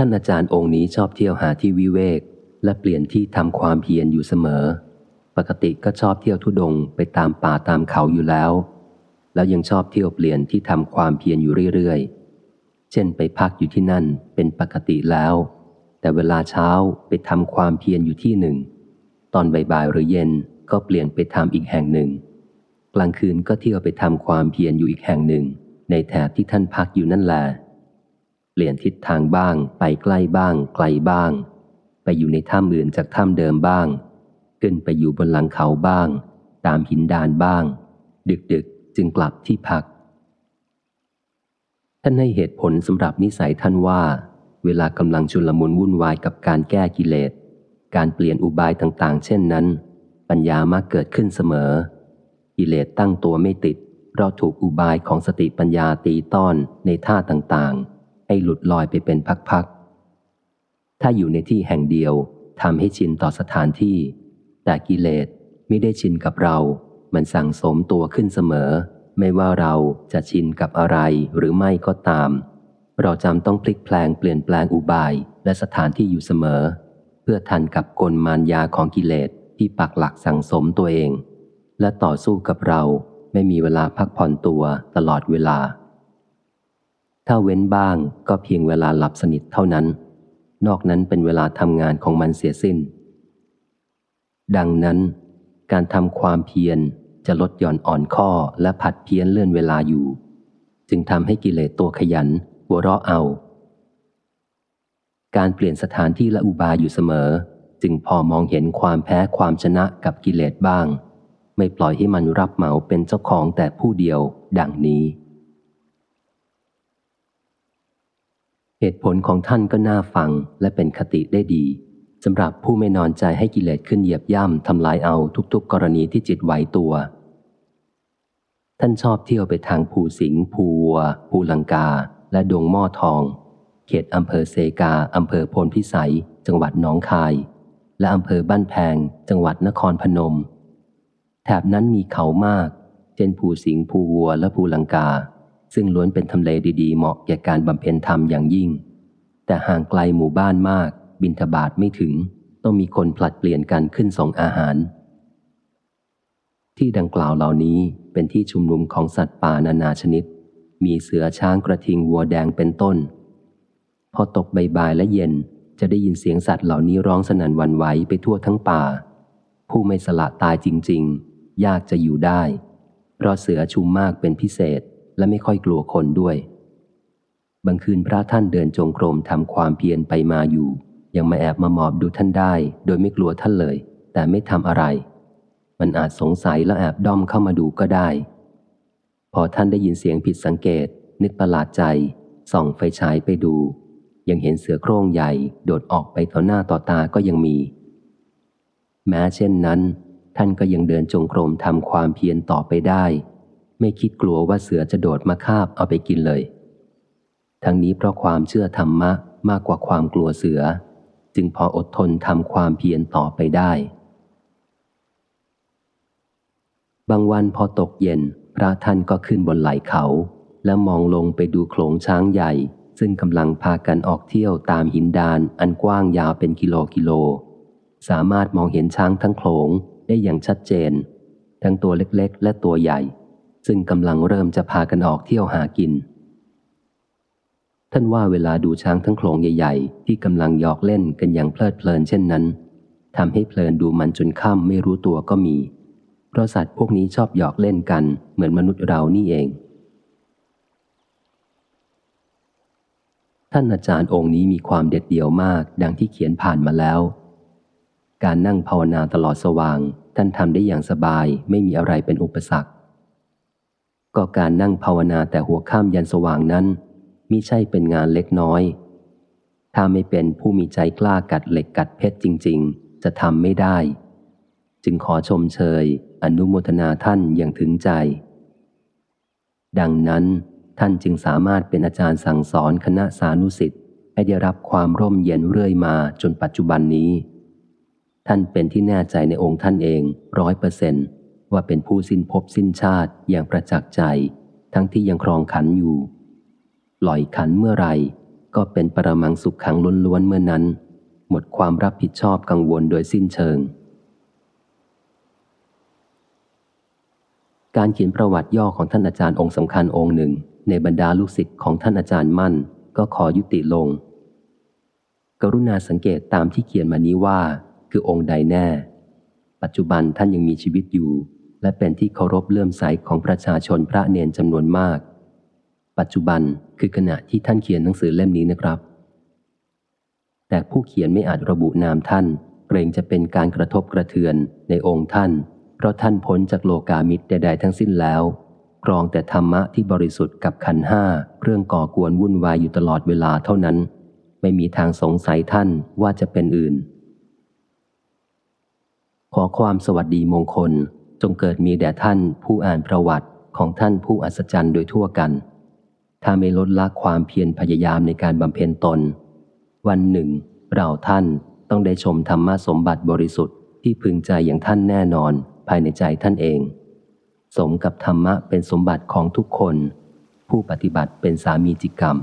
ท่านอาจารย์องค์นี้ชอบเที่ยวหาที่วิเวก และเปลี่ยนที่ทำความเพียรอยู่เสมอ ปกติก็ชอบเที่ยวทุดงไปตามป่าตามเขาอยู่แล้ว แล้วยังชอบเที่ยวเปลี่ยนที่ทำความเพียรอยู่เรื่อยๆ เช่นไปพักอยู่ที่นั่นเป็นปกติแล้ว แต่เวลาเช้าไปทำความเพียรอยู่ที่หนึ่ง ตอนบ่ายๆหรือเย็นก็เปลี่ยนไปทำอีกแห่งหนึ่ง กลางคืนก็เที่ยวไปทำความเพียรอยู่อีกแห่งหนึ่ง ในแถบที่ท่านพักอยู่นั่นแหละ เปลี่ยนทิศทางบ้าง ไปใกล้บ้าง ไกลบ้าง ไปอยู่ในถ้ำอื่นจากถ้ำเดิมบ้าง ขึ้นไปอยู่บนหลังเขาบ้าง ตามหินดานบ้าง ดึกๆจึงกลับที่พัก ท่านให้เหตุผลสำหรับนิสัยท่านว่า เวลากำลังชุลมุนวุ่นวายกับการแก้กิเลส การเปลี่ยนอุบายต่างๆ เช่นนั้น ปัญญามักเกิดขึ้นเสมอ กิเลสตั้งตัวไม่ติดเพราะถูกอุบายของสติปัญญาตีต้อนในท่าต่างๆ ให้หลุดลอยไปเป็นพักๆ ถ้าอยู่ในที่แห่งเดียวทำให้ชินต่อสถานที่ แต่กิเลสไม่ได้ชินกับเรา มันสั่งสมตัวขึ้นเสมอ ไม่ว่าเราจะชินกับอะไรหรือไม่ก็ตาม เราจำต้องพลิกแปลงเปลี่ยนแปลงอุบายและสถานที่อยู่เสมอ เพื่อทันกับกลมารยาของกิเลสที่ปักหลักสั่งสมตัวเอง และต่อสู้กับเราไม่มีเวลาพักผ่อนตัวตลอดเวลา ถ้าเว้นบ้างก็เพียงเวลาหลับสนิทเท่านั้น นอกนั้นเป็นเวลาทำงานของมันเสียสิ้น ดังนั้น การทำความเพียรจะลดหย่อนอ่อนข้อและผัดเพี้ยนเลื่อนเวลาอยู่ จึงทำให้กิเลสตัวขยันหัวเราะเอา การเปลี่ยนสถานที่และอุบายอยู่เสมอ จึงพอมองเห็นความแพ้ความชนะกับกิเลสบ้าง ไม่ปล่อยให้มันรับเหมาเป็นเจ้าของแต่ผู้เดียว ดังนี้ เหตุผลของท่านก็น่าฟังและเป็นคติได้ดีสำหรับผู้ไม่นอนใจให้กิเลสขึ้นเหยียบย่ำทำลายเอาทุกๆ กรณีที่จิตไหวตัว ท่านชอบเที่ยวไปทางภูสิงห์ภูวัว ภูลังกา และดงหม้อทอง เขตอำเภอเซกาอำเภอพลพิสัย จังหวัดหนองคาย และอำเภอบ้านแพง จังหวัดนครพนม แถบนั้นมีเขามาก เช่นภูสิงห์ภูวัว และภูลังกา ซึ่งล้วนเป็นทำเลดีๆ เหมาะแก่การบำเพ็ญธรรมอย่างยิ่ง แต่ห่างไกลหมู่บ้านมาก บินทบาทไม่ถึง ต้องมีคนผลัดเปลี่ยนกันขึ้นส่งอาหาร ที่ดังกล่าวเหล่านี้เป็นที่ชุมนุมของสัตว์ป่านานาชนิด มีเสือช้างกระทิงวัวแดงเป็นต้น พอตกบ่ายและเย็นจะได้ยินเสียงสัตว์เหล่านี้ร้องสนั่นวันไหวไปทั่วทั้งป่า ผู้ไม่สละตายจริง ๆ ยากจะอยู่ได้ เพราะเสือชุมมากเป็นพิเศษ และไม่ค่อยกลัวคนด้วย บางคืนพระท่านเดินจงกรมทำความเพียรไปมาอยู่ ยังมาแอบมาหมอบดูท่านได้ โดยไม่กลัวท่านเลย แต่ไม่ทำอะไร มันอาจสงสัยและแอบด้อมเข้ามาดูก็ได้ พอท่านได้ยินเสียงผิดสังเกต นึกประหลาดใจ ส่องไฟฉายไปดู ยังเห็นเสือโคร่งใหญ่โดดออกไปต่อหน้าต่อตาก็ยังมี แม้เช่นนั้น ท่านก็ยังเดินจงกรมทำความเพียรต่อไปได้ ไม่คิดกลัวว่าเสือจะโดดมาคาบเอาไปกินเลย ทั้งนี้เพราะความเชื่อธรรมะมากกว่าความกลัวเสือ จึงพออดทนทำความเพียรต่อไปได้ บางวันพอตกเย็น พระท่านก็ขึ้นบนไหล่เขา แล้วมองลงไปดูโขลงช้างใหญ่ ซึ่งกำลังพากันออกเที่ยวตามหินดานอันกว้างยาวเป็นกิโลกิโล สามารถมองเห็นช้างทั้งโขลงได้อย่างชัดเจน ทั้งตัวเล็กๆ และตัวใหญ่ ซึ่งกำลังเริ่มจะพากันออกเที่ยวหากิน ท่านว่าเวลาดูช้างทั้งโขลงใหญ่ๆ ที่กำลังหยอกเล่นกันอย่างเพลิดเพลินเช่นนั้นทำให้เพลินดูมันจนค่ำไม่รู้ตัวก็มี เพราะสัตว์พวกนี้ชอบหยอกเล่นกันเหมือนมนุษย์เรานี่เอง ท่านอาจารย์องค์นี้มีความเด็ดเดี่ยวมาก ดังที่เขียนผ่านมาแล้ว การนั่งภาวนาตลอดสว่าง ท่านทำได้อย่างสบายไม่มีอะไรเป็นอุปสรรค ก็การนั่งภาวนาแต่หัวข้ามยันสว่างนั้นมิใช่เป็นงานเล็กน้อย ถ้าไม่เป็นผู้มีใจกล้ากัดเหล็กกัดเพชรจริง ๆ จะทำไม่ได้ จึงขอชมเชย อนุโมทนาท่านอย่างถึงใจ ดังนั้นท่านจึงสามารถเป็นอาจารย์สั่งสอนคณะสานุสิทธิ์ให้ได้รับความร่มเย็นเรื่อยมาจนปัจจุบันนี้ ท่านเป็นที่แน่ใจในองค์ท่านเองร้อยเปอร์เซ็นต์ ว่าเป็นผู้สิ้นภพสิ้นชาติอย่างประจักษ์ใจ ทั้งที่ยังครองขันอยู่ปล่อยขันเมื่อไรก็ก็เป็นปรมังสุขขังล้วนๆเมื่อนั้น หมดความรับผิดชอบกังวลโดยสิ้นเชิง การเขียนประวัติย่อของท่านอาจารย์องค์สำคัญองค์หนึ่ง ในบรรดาลูกศิษย์ของท่านอาจารย์มั่น ก็ขอยุติลง กรุณาสังเกตตามที่เขียนมานี้ว่า คือองค์ใดแน่ ปัจจุบันท่านยังมีชีวิตอยู่ และเป็นที่เคารพเลื่อมใสของประชาชนพระเนนจำนวนมาก ปัจจุบันคือขณะที่ท่านเขียนหนังสือเล่มนี้นะครับ แต่ผู้เขียนไม่อาจระบุนามท่าน เกรงจะเป็นการกระทบกระเทือนในองค์ท่าน เพราะท่านพ้นจากโลกามิตรใด ๆ ทั้งสิ้นแล้วกรองแต่ธรรมะที่บริสุทธิ์กับขันห้าเรื่องก่อกวนวุ่นวายอยู่ตลอดเวลาเท่านั้น ไม่มีทางสงสัยท่านว่าจะเป็นอื่น ขอความสวัสดีมงคล จงเกิดมีแด่ท่านผู้อ่านประวัติของท่านผู้อัศจรรย์โดยทั่วกัน ถ้าไม่ลดละความเพียรพยายามในการบำเพ็ญตน วันหนึ่ง เราท่านต้องได้ชมธรรมะสมบัติบริสุทธิ์ที่พึงใจอย่างท่านแน่นอนภายในใจท่านเอง สมกับธรรมะเป็นสมบัติของทุกคน ผู้ปฏิบัติเป็นสามีจิกรรม